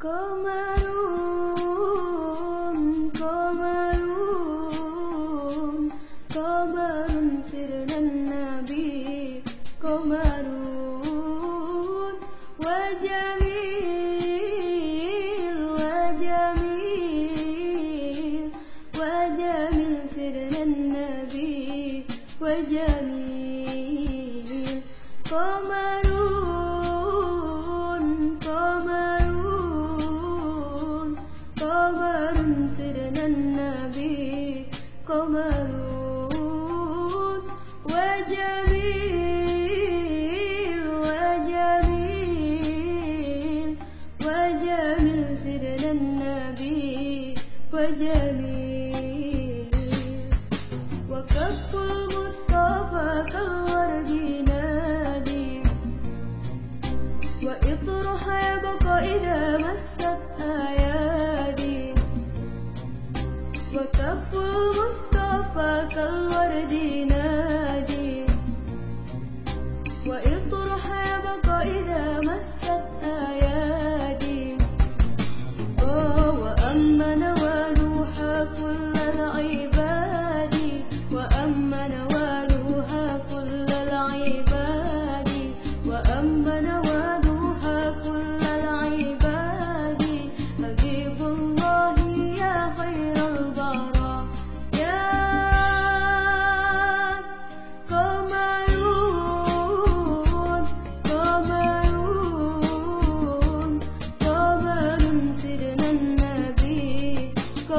قمر قمر قمر سرنا النبي قمر وجميل وجميل وجميل سرنا النبي وجميل. قمر ومرود وجميل وجميل وجميل سيدنا النبي وجميل وكف المصطفى كالورد نادي وإطرح يبقى إذا مست أيادي وكف المصطفى صفاك الورد نادي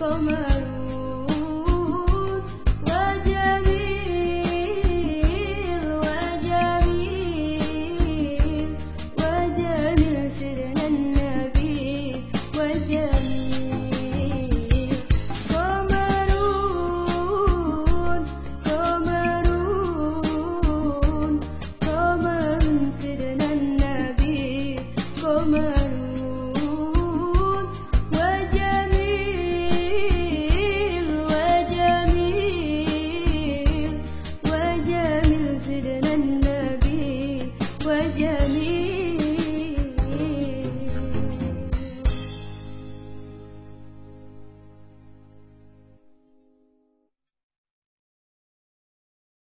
como